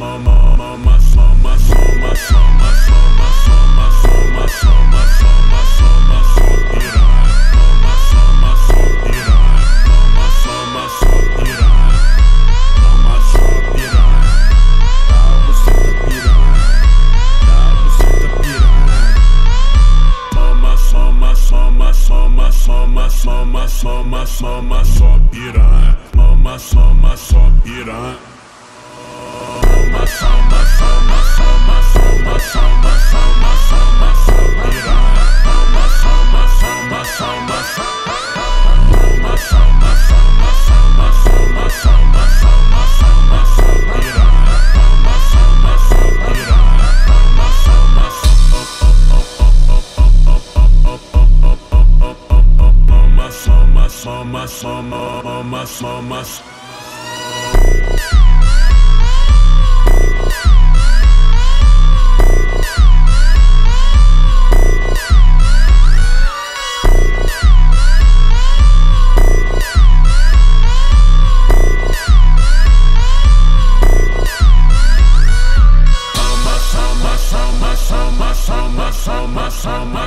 mama, mama só piranha, mama, mama só piranha. mama, mama, mama, mama. Summer, summer.